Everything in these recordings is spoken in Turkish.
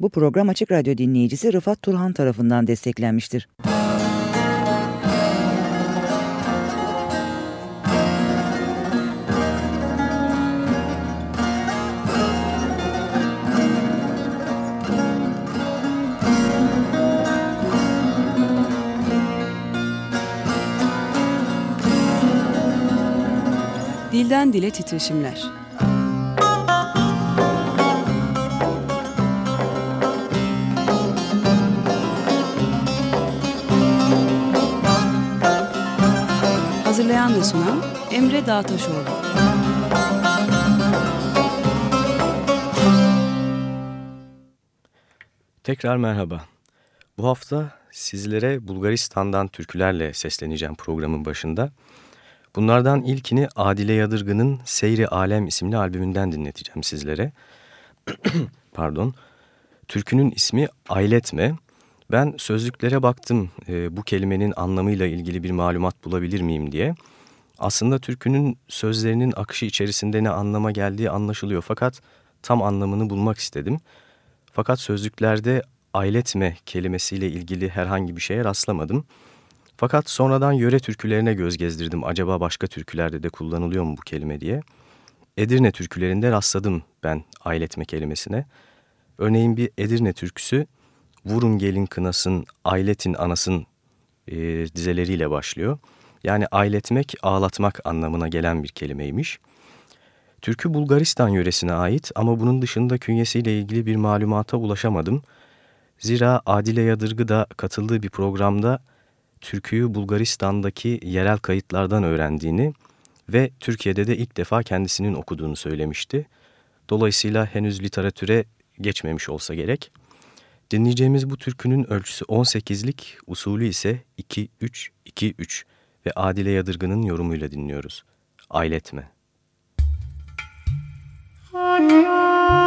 Bu program Açık Radyo dinleyicisi Rıfat Turhan tarafından desteklenmiştir. Dilden Dile Titreşimler Hazırlayan ve sunan Emre Dağtaşoğlu. Tekrar merhaba. Bu hafta sizlere Bulgaristan'dan türkülerle sesleneceğim programın başında. Bunlardan ilkini Adile Yadırgı'nın Seyri Alem isimli albümünden dinleteceğim sizlere. Pardon. Türkünün ismi Ayletme. Ben sözlüklere baktım e, bu kelimenin anlamıyla ilgili bir malumat bulabilir miyim diye. Aslında türkünün sözlerinin akışı içerisinde ne anlama geldiği anlaşılıyor fakat tam anlamını bulmak istedim. Fakat sözlüklerde ayletme kelimesiyle ilgili herhangi bir şeye rastlamadım. Fakat sonradan yöre türkülerine göz gezdirdim. Acaba başka türkülerde de kullanılıyor mu bu kelime diye. Edirne türkülerinde rastladım ben ayletme kelimesine. Örneğin bir Edirne türküsü vurun gelin kınasın, ayletin anasın e, dizeleriyle başlıyor. Yani ayletmek, ağlatmak anlamına gelen bir kelimeymiş. Türkü Bulgaristan yöresine ait ama bunun dışında künyesiyle ilgili bir malumata ulaşamadım. Zira Adile Yadırgı da katıldığı bir programda türküyü Bulgaristan'daki yerel kayıtlardan öğrendiğini ve Türkiye'de de ilk defa kendisinin okuduğunu söylemişti. Dolayısıyla henüz literatüre geçmemiş olsa gerek. Dinleyeceğimiz bu türkünün ölçüsü 18'lik, usulü ise 2-3-2-3 ve Adile Yadırgı'nın yorumuyla dinliyoruz. Ayletme. Müzik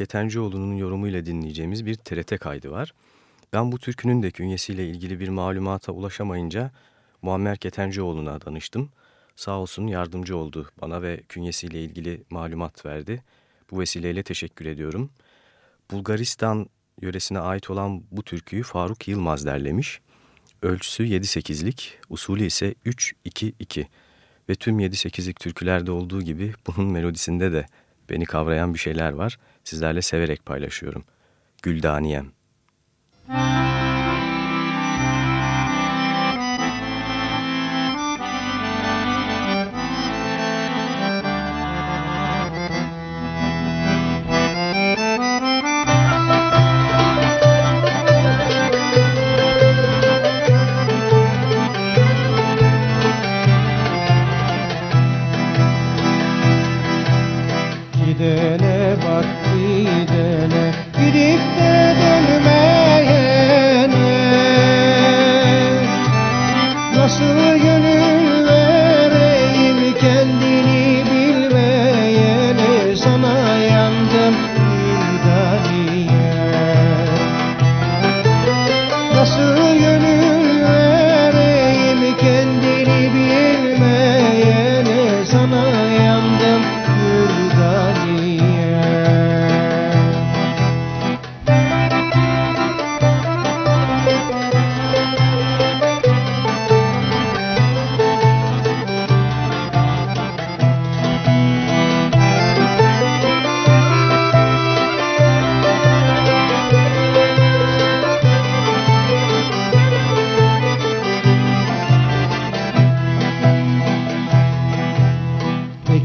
Ketencoğlu'nun yorumuyla dinleyeceğimiz bir TRT kaydı var. Ben bu türkünün de künyesiyle ilgili bir malumata ulaşamayınca Muammer Ketencoğlu'na danıştım. Sağ olsun yardımcı oldu bana ve künyesiyle ilgili malumat verdi. Bu vesileyle teşekkür ediyorum. Bulgaristan yöresine ait olan bu türküyü Faruk Yılmaz derlemiş. Ölçüsü 7-8'lik, usulü ise 3-2-2 ve tüm 7-8'lik türkülerde olduğu gibi bunun melodisinde de beni kavrayan bir şeyler var. Sizlerle severek paylaşıyorum. Güldaniyem.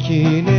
Benim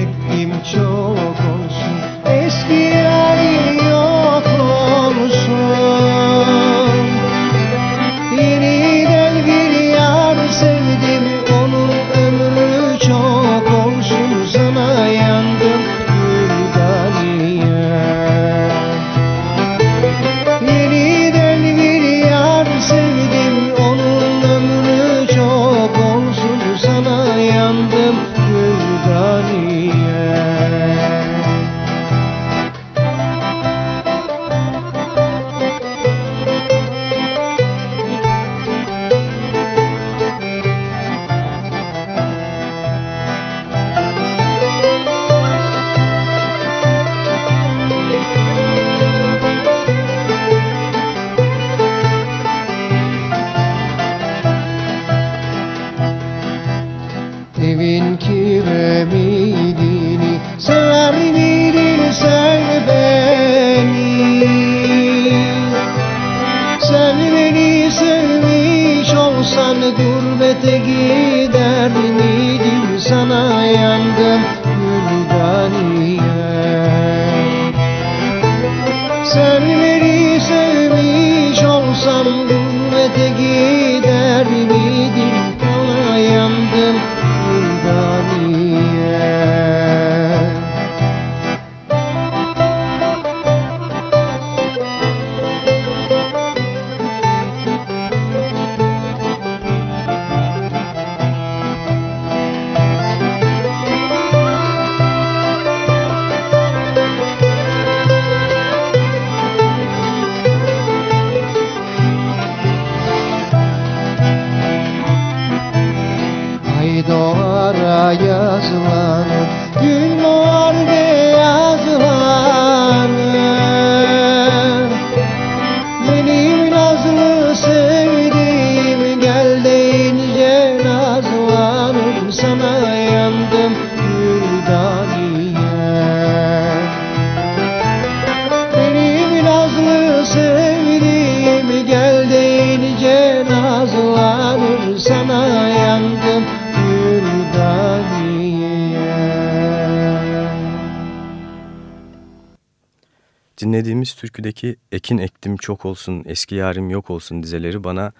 türküdeki ekin ektim çok olsun, eski yarim yok olsun dizeleri bana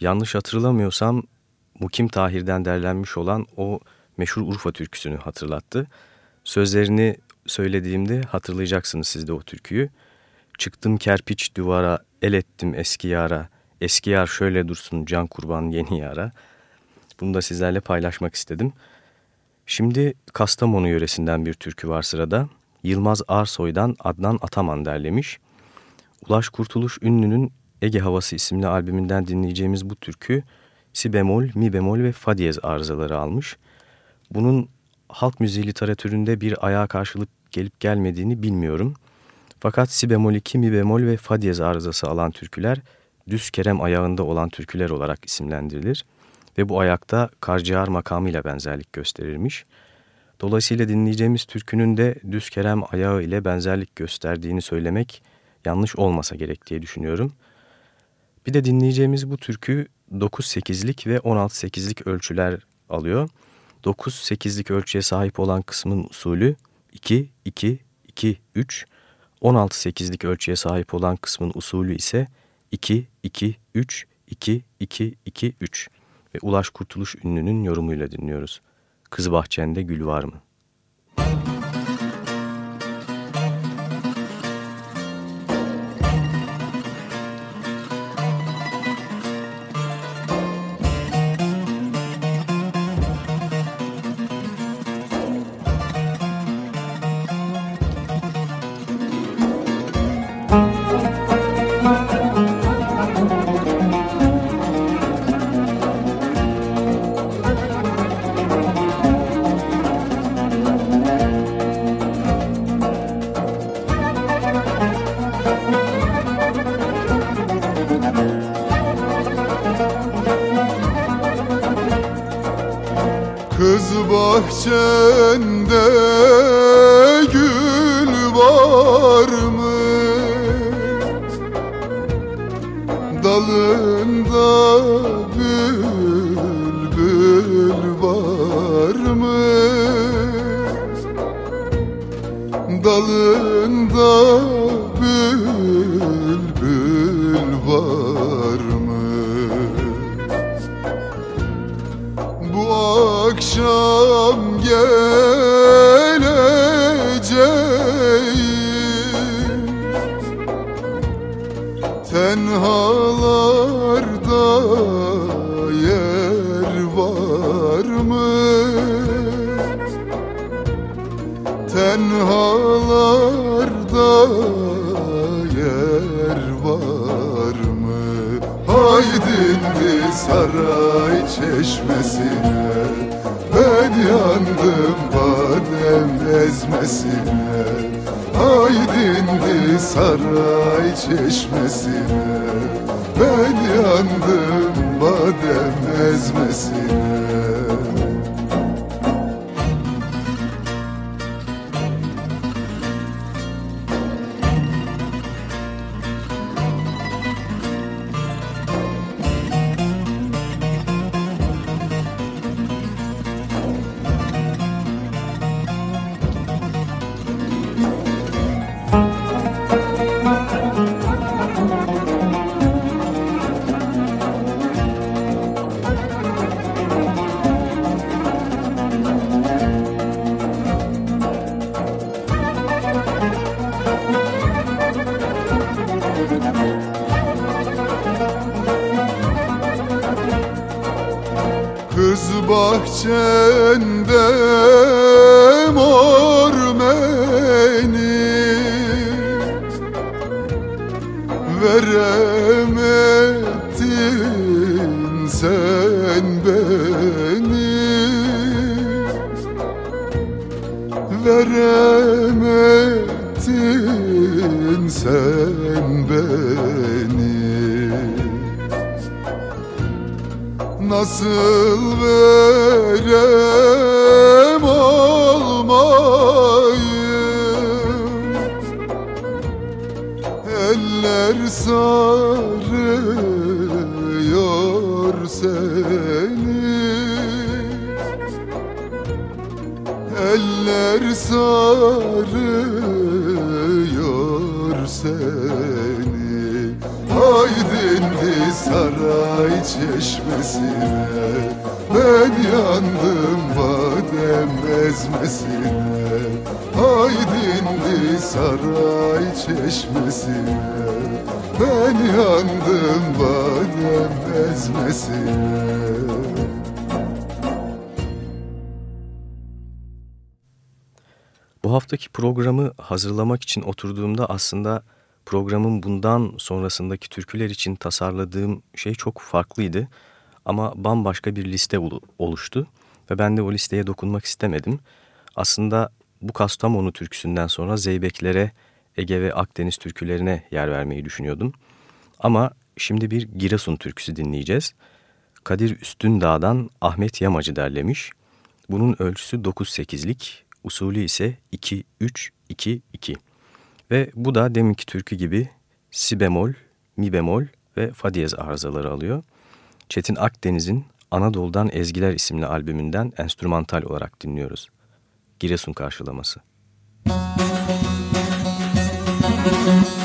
yanlış hatırlamıyorsam Mukim Tahir'den derlenmiş olan o meşhur Urfa türküsünü hatırlattı. Sözlerini söylediğimde hatırlayacaksınız siz de o türküyü. Çıktım kerpiç duvara, el ettim eski yara, eski yar şöyle dursun can kurban yeni yara. Bunu da sizlerle paylaşmak istedim. Şimdi Kastamonu yöresinden bir türkü var sırada. Yılmaz Arsoy'dan Adnan Ataman derlemiş. Ulaş Kurtuluş Ünlü'nün Ege Havası isimli albümünden dinleyeceğimiz bu türkü si bemol, mi bemol ve fa diyez arızaları almış. Bunun halk müziği literatüründe bir ayağa karşılık gelip gelmediğini bilmiyorum. Fakat si bemol 2, mi bemol ve fa diyez arızası alan türküler düz kerem ayağında olan türküler olarak isimlendirilir ve bu ayakta karciğer makamıyla benzerlik gösterilmiş. Dolayısıyla dinleyeceğimiz türkünün de düz kerem ayağı ile benzerlik gösterdiğini söylemek yanlış olmasa gerek diye düşünüyorum. Bir de dinleyeceğimiz bu türkü 9-8'lik ve 16-8'lik ölçüler alıyor. 9-8'lik ölçüye sahip olan kısmın usulü 2-2-2-3, 16-8'lik ölçüye sahip olan kısmın usulü ise 2-2-3-2-2-2-3 ve Ulaş Kurtuluş ünlünün yorumuyla dinliyoruz. Kız bahçende gül var mı? bahçende lover Veremedin sen beni. Veremedin sen beni. Nasıl verem sarıyor seni. Eller sarıyor seni. Aydınlı saray çeşmesine. Ben yandım badem ezmesine. Aydınlı saray çeşmesine Ben yandım badem ezmesine Bu haftaki programı hazırlamak için oturduğumda aslında programın bundan sonrasındaki türküler için tasarladığım şey çok farklıydı. Ama bambaşka bir liste oluştu ve ben de o listeye dokunmak istemedim. Aslında bu Kastamonu türküsünden sonra Zeybeklere, Ege ve Akdeniz türkülerine yer vermeyi düşünüyordum. Ama şimdi bir Giresun türküsü dinleyeceğiz. Kadir Üstündağ'dan Ahmet Yamacı derlemiş. Bunun ölçüsü 9-8'lik, usulü ise 2-3-2-2. Ve bu da deminki türkü gibi si bemol, mi bemol ve fa diyez arızaları alıyor. Çetin Akdeniz'in Anadolu'dan Ezgiler isimli albümünden enstrümantal olarak dinliyoruz. Giresun karşılaması. Müzik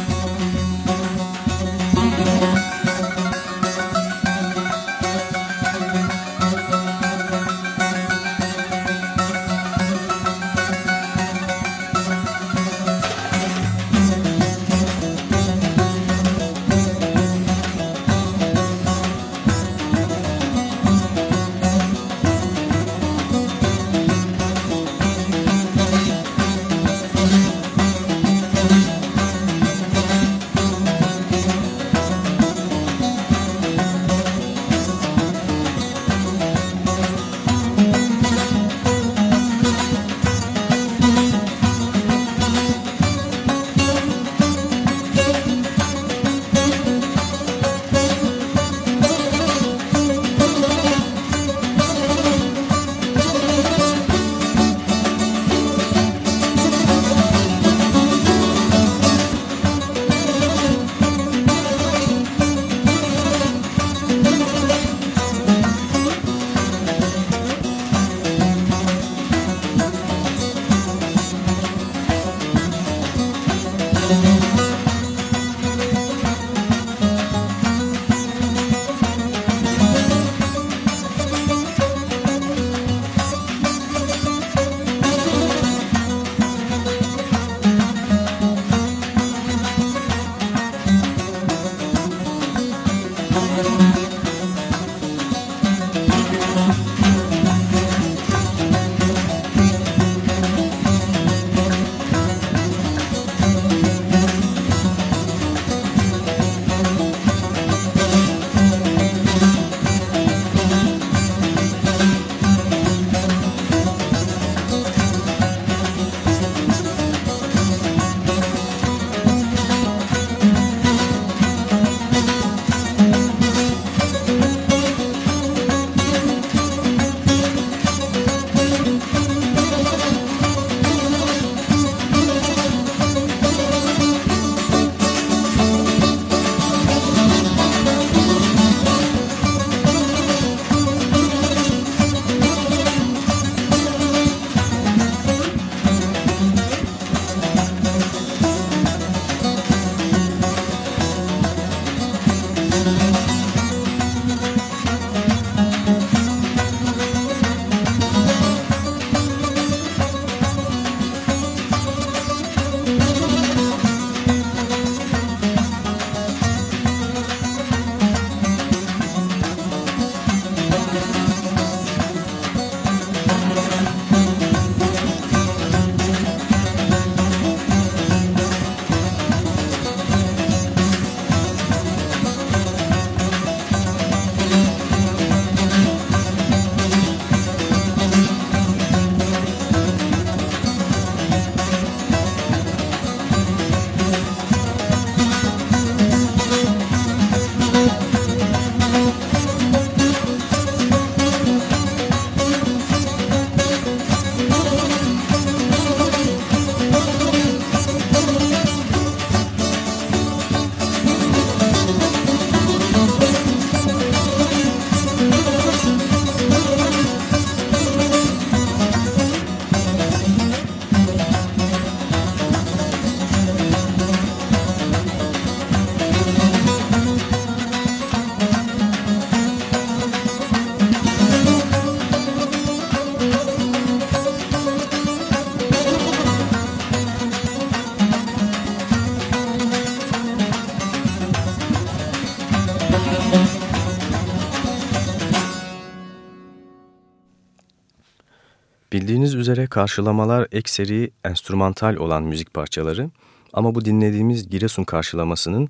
Bildiğiniz üzere karşılamalar ekseri enstrümantal olan müzik parçaları ama bu dinlediğimiz Giresun karşılamasının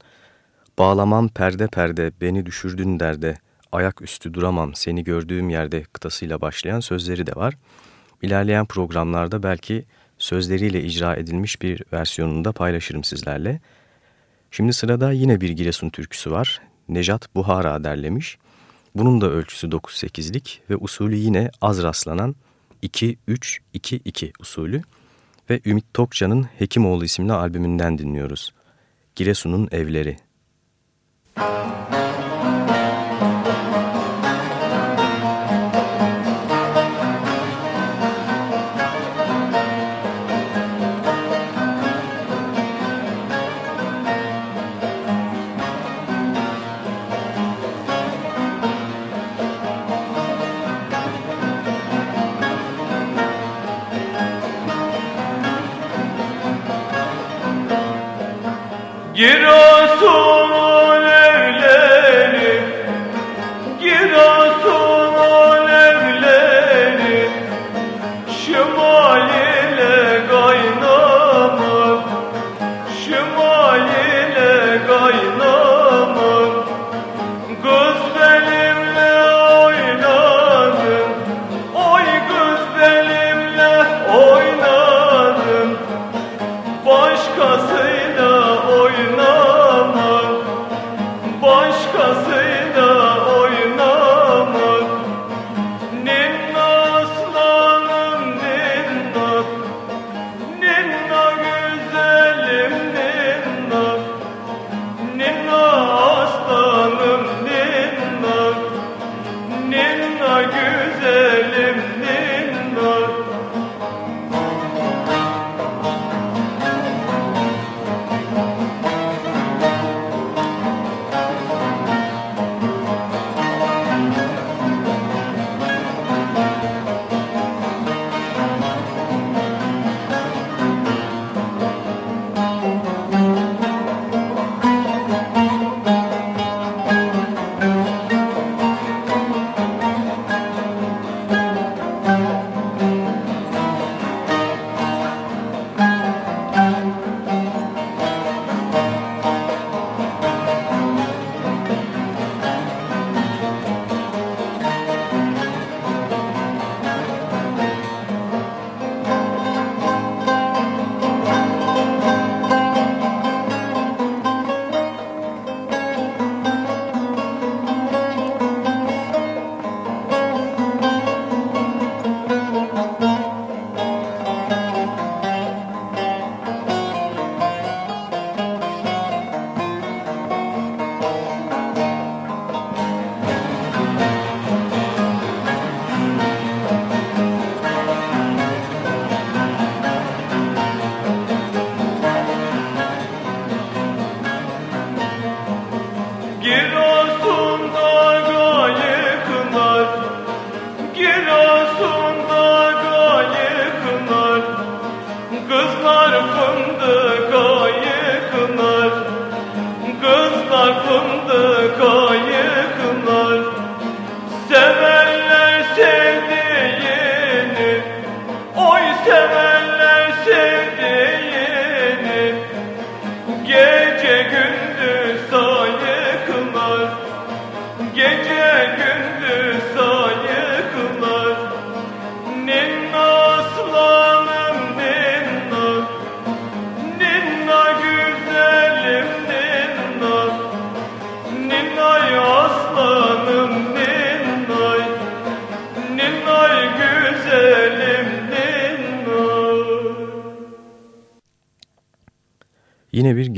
Bağlamam perde perde beni düşürdün derde, ayak üstü duramam seni gördüğüm yerde kıtasıyla başlayan sözleri de var. İlerleyen programlarda belki sözleriyle icra edilmiş bir versiyonunu da paylaşırım sizlerle. Şimdi sırada yine bir Giresun türküsü var. Nejat Buhara derlemiş. Bunun da ölçüsü 9-8'lik ve usulü yine az rastlanan 2-3-2-2 usulü ve Ümit Tokcan'ın Hekimoğlu isimli albümünden dinliyoruz. Giresun'un Evleri. Müzik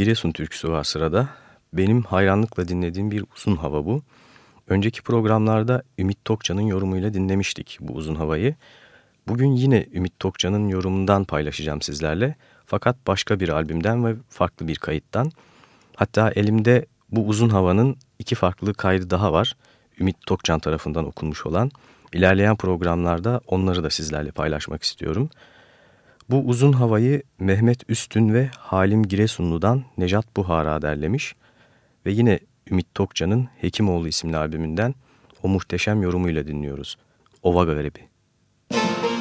Giresun türküsü var sırada. Benim hayranlıkla dinlediğim bir uzun hava bu. Önceki programlarda Ümit Tokcan'ın yorumuyla dinlemiştik bu uzun havayı. Bugün yine Ümit Tokcan'ın yorumundan paylaşacağım sizlerle. Fakat başka bir albümden ve farklı bir kayıttan. Hatta elimde bu uzun havanın iki farklı kaydı daha var. Ümit Tokcan tarafından okunmuş olan. İlerleyen programlarda onları da sizlerle paylaşmak istiyorum. Bu uzun havayı Mehmet Üstün ve Halim Giresunlu'dan Necat Buhara derlemiş ve yine Ümit Tokcan'ın Hekimoğlu isimli albümünden o muhteşem yorumuyla dinliyoruz. Ova Garibi. Müzik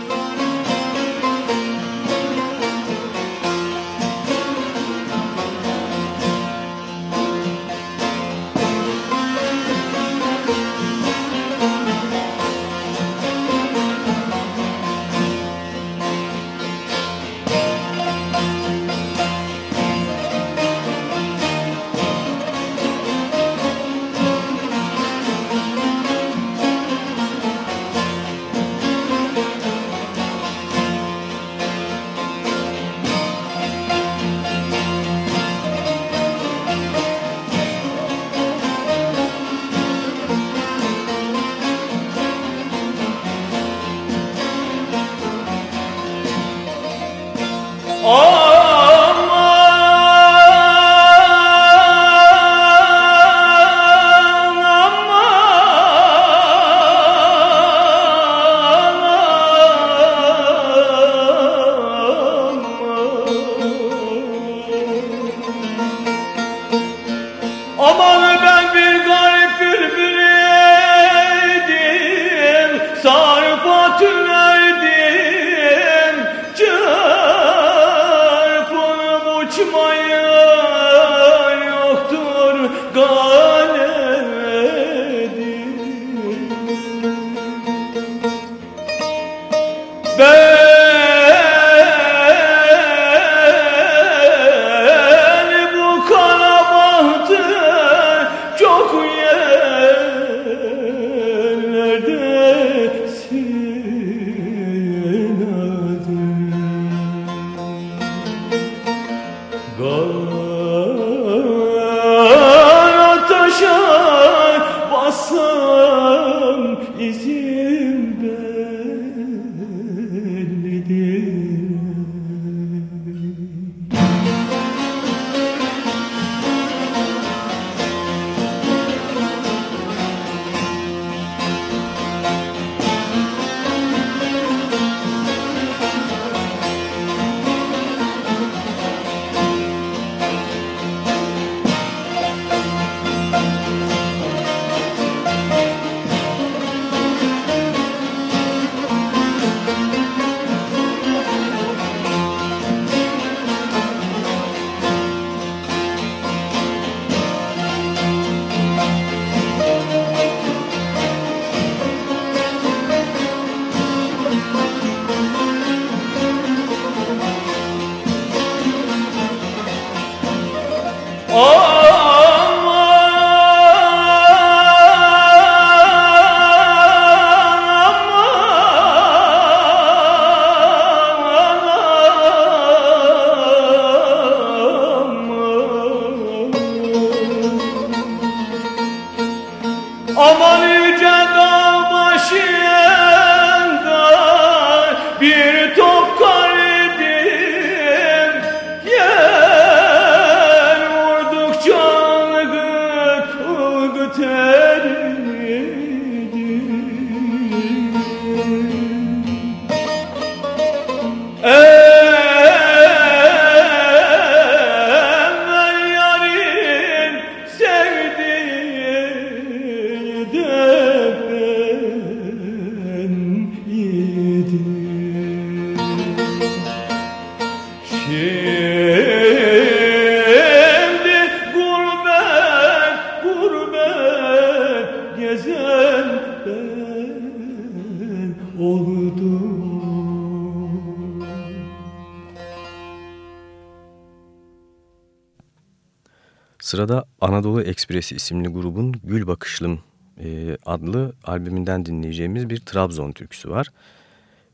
Sırada Anadolu Ekspresi isimli grubun Gül Bakışlım e, adlı albümünden dinleyeceğimiz bir Trabzon türküsü var.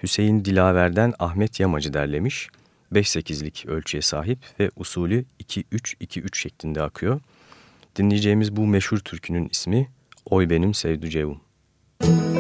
Hüseyin Dilaver'den Ahmet Yamacı derlemiş. 5-8'lik ölçüye sahip ve usulü 2-3-2-3 şeklinde akıyor. Dinleyeceğimiz bu meşhur türkünün ismi Oy Benim Sevduceğum. Müzik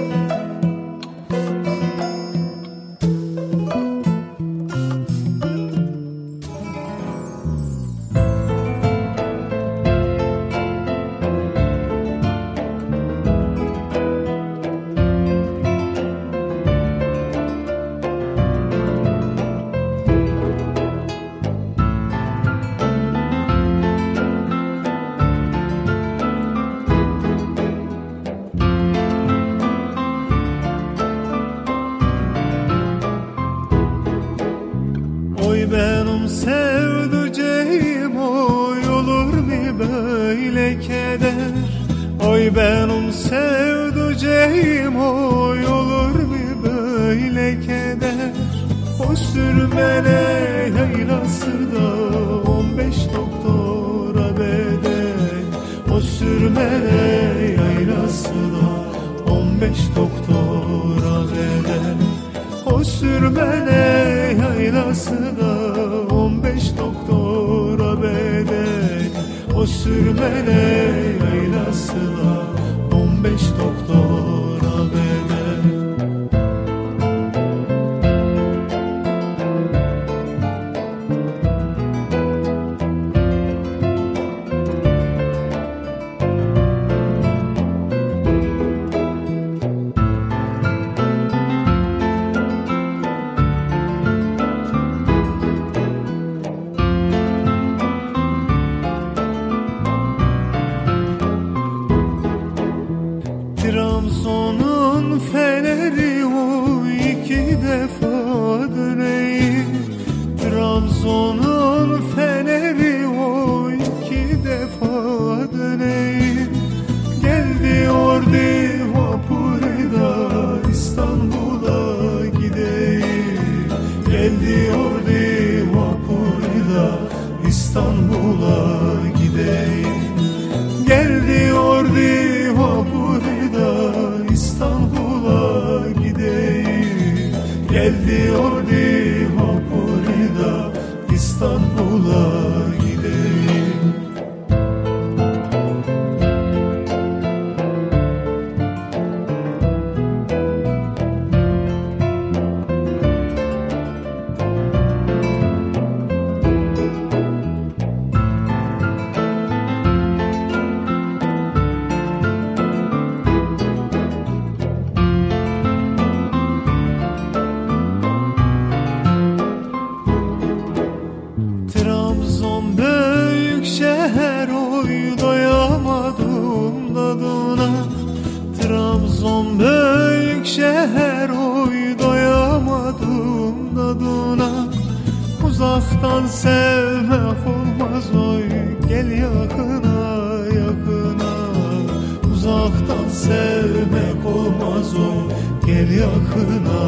gel yakına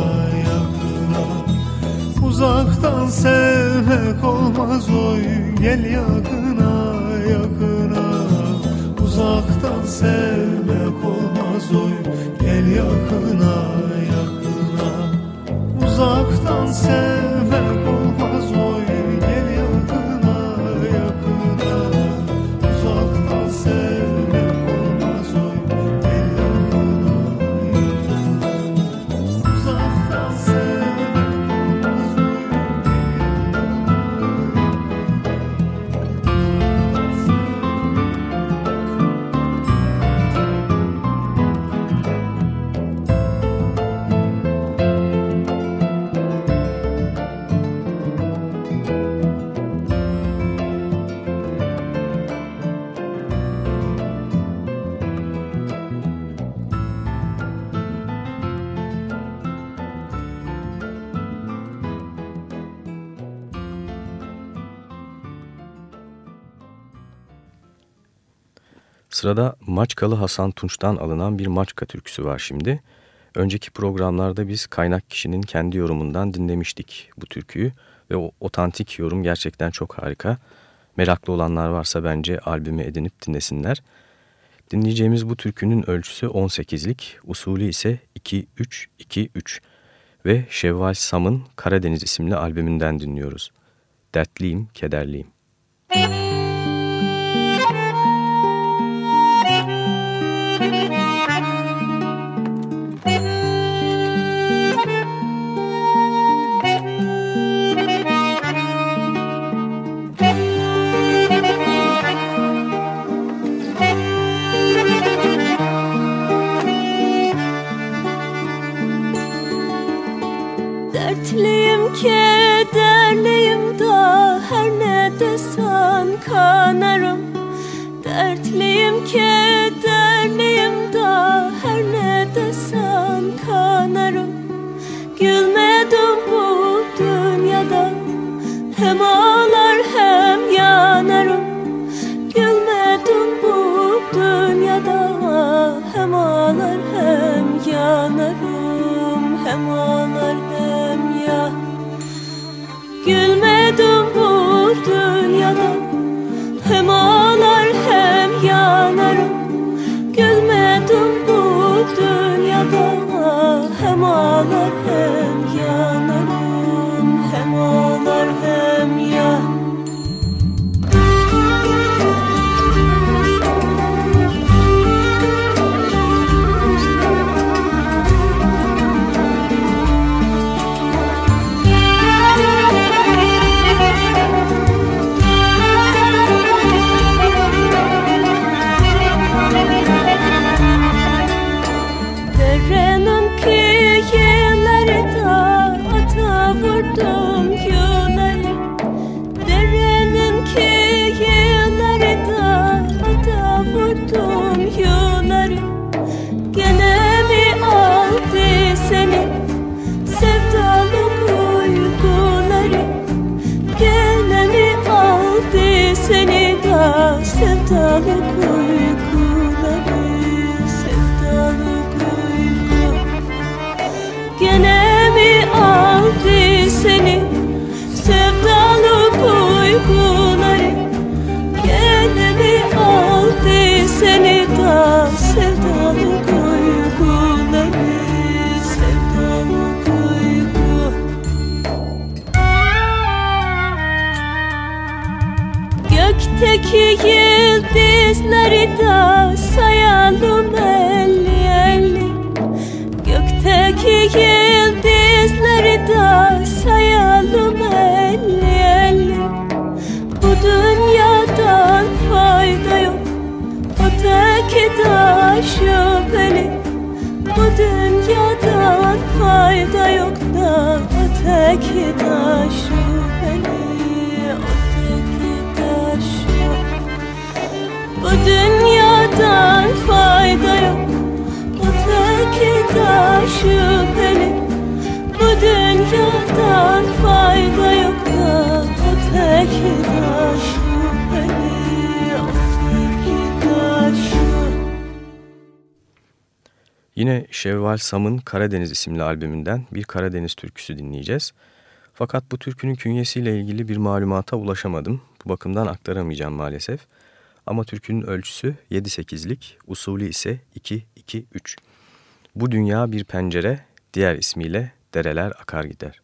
yakına. Uzaktan sevmek olmaz oy. Gel yakına yakına. Uzaktan sevmek olmaz oy. Gel yakına yakına. Uzaktan sevmek Sırada Maçkalı Hasan Tunç'tan alınan bir Maçka türküsü var şimdi. Önceki programlarda biz kaynak kişinin kendi yorumundan dinlemiştik bu türküyü ve o otantik yorum gerçekten çok harika. Meraklı olanlar varsa bence albümü edinip dinlesinler. Dinleyeceğimiz bu türkünün ölçüsü 18'lik, usulü ise 2-3-2-3 ve Şevval Sam'ın Karadeniz isimli albümünden dinliyoruz. Dertliyim, kederliyim. Dertliyim vurdum yuları Gene mi aldı seni? Sevdalık uykuları Gene mi aldı seni? Da sevdalık uykuları Gökteki yıldızları da sayalım elli elli. Gökteki yıldızları da sayalım elli elli. Bu dünyadan fayda yok Öteki da şüpheli Bu dünyadan fayda yok da Öteki Bakmaktan fayda yok Öteki de şüpheli Bu dünyadan fayda yok da Öteki de şüpheli Yine Şevval Sam'ın Karadeniz isimli albümünden bir Karadeniz türküsü dinleyeceğiz. Fakat bu türkünün künyesiyle ilgili bir malumata ulaşamadım. Bu bakımdan aktaramayacağım maalesef. Ama türkünün ölçüsü 7-8'lik, usulü ise 2-2-3. Bu dünya bir pencere, diğer ismiyle dereler akar gider.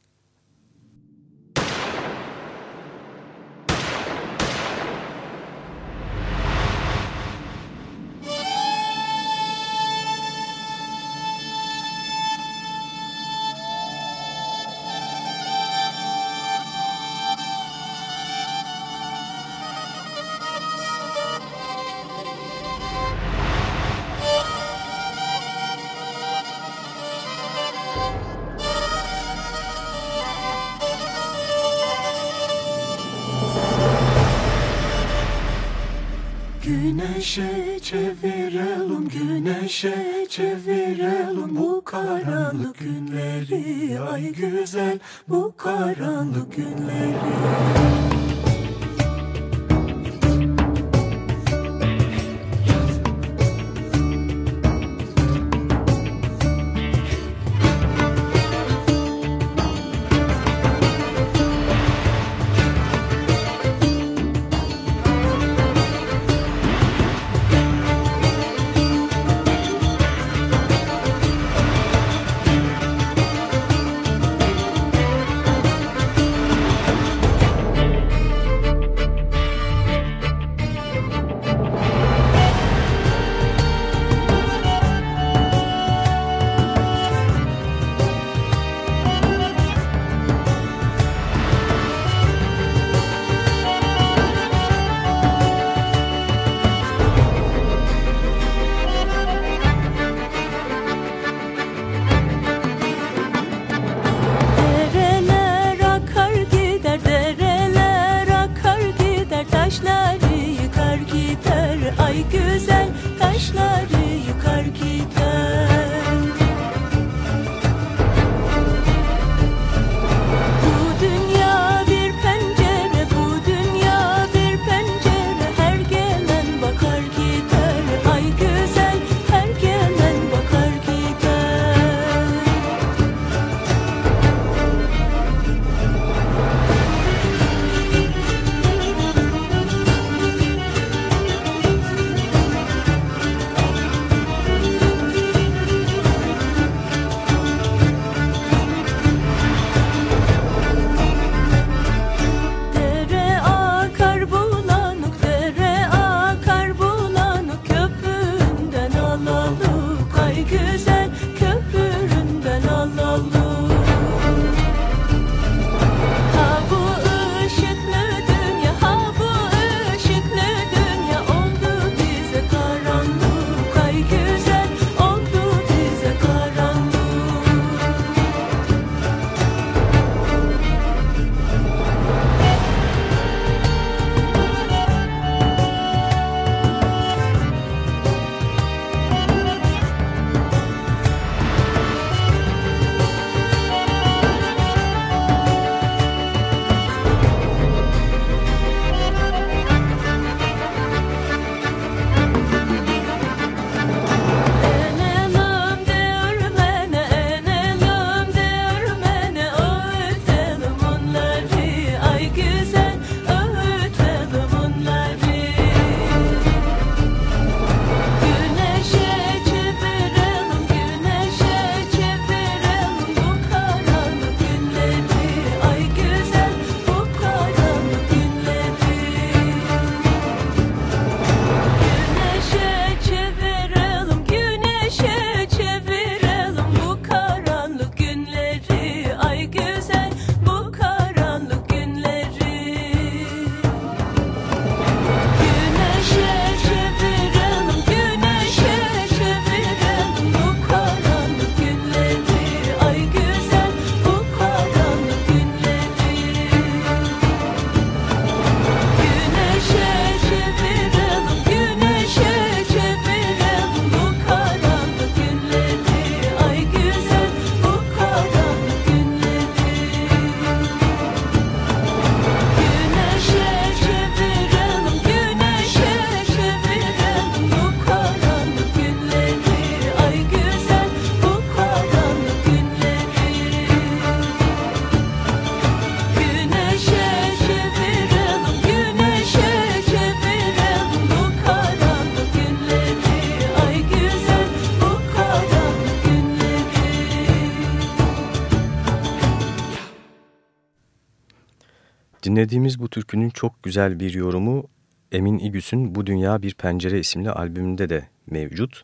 Dinlediğimiz bu türkünün çok güzel bir yorumu Emin İgüs'ün Bu Dünya Bir Pencere isimli albümünde de mevcut.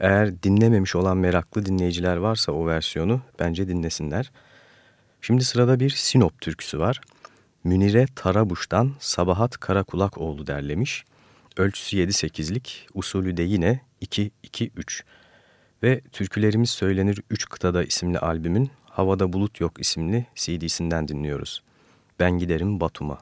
Eğer dinlememiş olan meraklı dinleyiciler varsa o versiyonu bence dinlesinler. Şimdi sırada bir Sinop türküsü var. Münire Tarabuş'tan Sabahat Karakulakoğlu derlemiş. Ölçüsü 7-8'lik, usulü de yine 2-2-3. Ve Türkülerimiz Söylenir 3 Kıtada isimli albümün Havada Bulut Yok isimli CD'sinden dinliyoruz. Ben giderim Batum'a.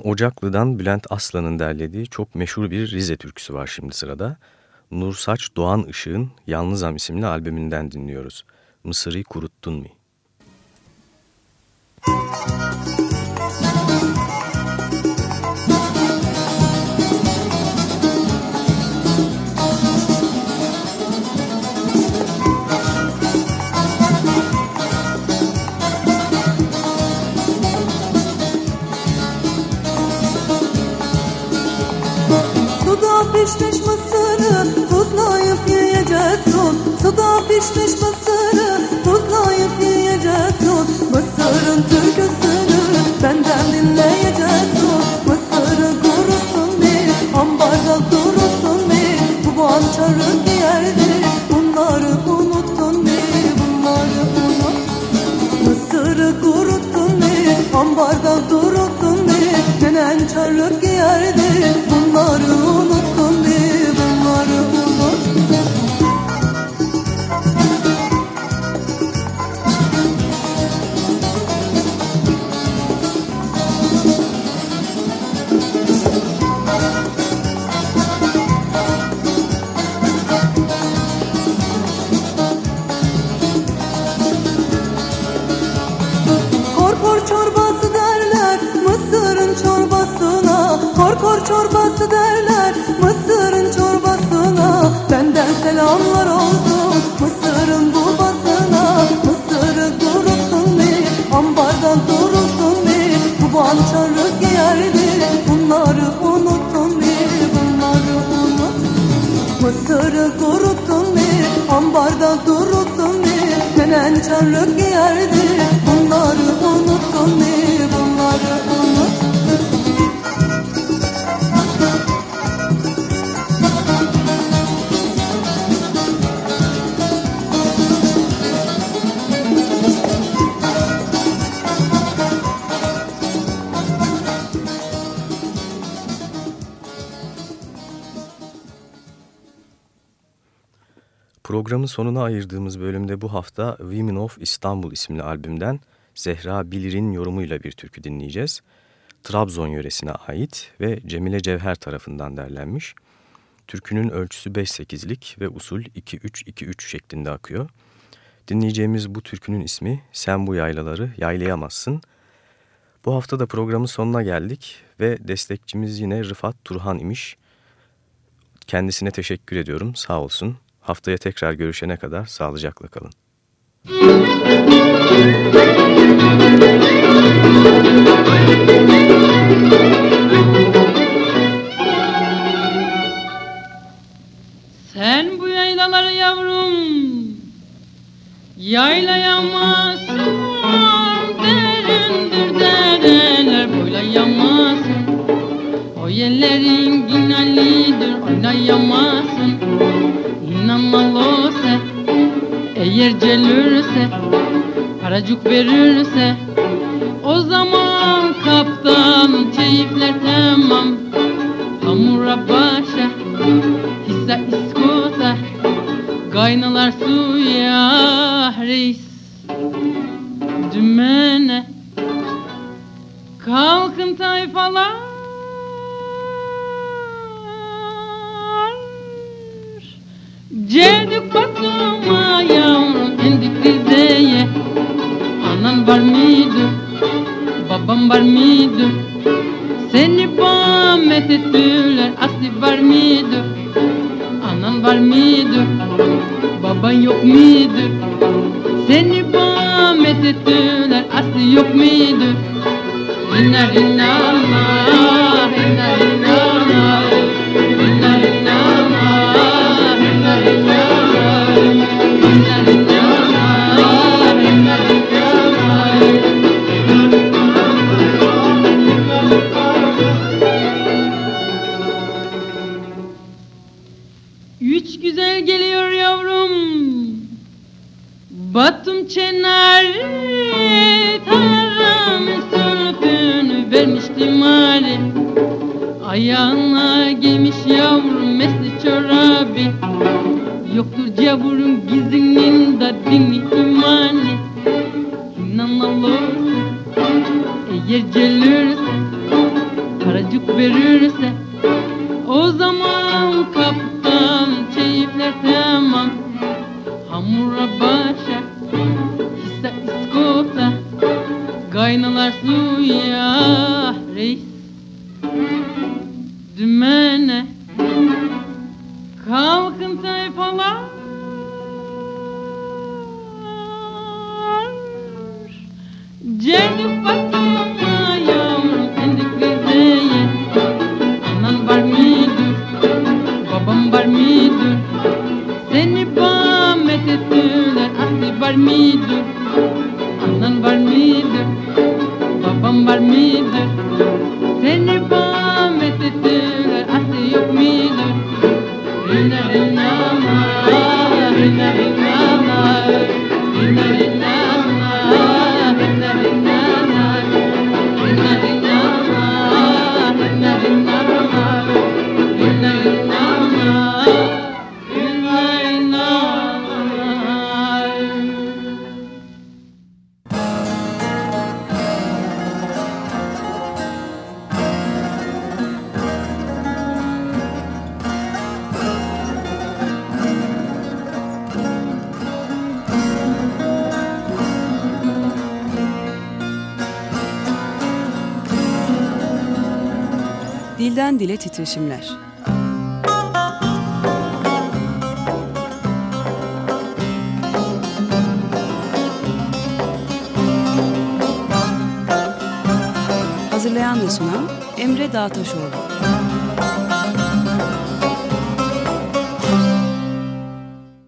Erkan Ocaklı'dan Bülent Aslan'ın derlediği çok meşhur bir Rize türküsü var şimdi sırada. Nursaç Doğan Işık'ın Yalnızam isimli albümünden dinliyoruz. Mısır'ı kuruttun mu? Müzik pişmiş mısırı tuzlayıp yiyeceksin. Mısırın türküsünü benden dinleyeceksin. Mısırı kurutun bir ambarda durutun bir. Bu bançarı giyerdi bunları unuttun bir. Bunları unut Mısırı kurutun bir ambarda durutun bir. Nenen çarık giyerdi bunları unuttun Çorbası derler Mısır'ın çorbasına. Benden selamlar olsun Mısırın babasına Mısırı kuruttun mi Ambardan duruttun mi Kuban çarık yerdi Bunları unuttun mi Bunları unut Mısırı kuruttun mi Ambarda duruttun mi Nenen çarık yerdi sonuna ayırdığımız bölümde bu hafta Women of Istanbul isimli albümden Zehra Bilir'in yorumuyla bir türkü dinleyeceğiz. Trabzon yöresine ait ve Cemile Cevher tarafından derlenmiş. Türkünün ölçüsü 5-8'lik ve usul 2-3-2-3 şeklinde akıyor. Dinleyeceğimiz bu türkünün ismi Sen Bu Yaylaları Yaylayamazsın. Bu hafta da programın sonuna geldik ve destekçimiz yine Rıfat Turhan imiş. Kendisine teşekkür ediyorum sağ olsun. Haftaya tekrar görüşene kadar sağlıcakla kalın. Sen bu yaylaları yavrum yaylayamazsın. Derindir dereler boylayamazsın. O yerlerin ginalidir oynayamazsın İnanmalıysa eğer celürse Paracık verirse O zaman kaptan keyifler tamam Hamura başa Hissa iskuta Kaynalar suya reis Dümene. Kalkın tayfalar Cedük bakıma yavrum indik Rize'ye Anan var mıydı? Babam var mıydı? Seni bahmet ettiler asli var mıydı? Anan var mıydı? Baban yok muydu? Seni bahmet ettiler asli yok muydu? İnna inna Allah, Ayağına giymiş yavrum mesli çorabı. Yoktur cavurun gizinin da dini imani. İnanalım eğer gelirse Paracık verirse o zaman kaptan keyifler tamam. Hamura başa hisse iskota Kaynalar suya reis Dümene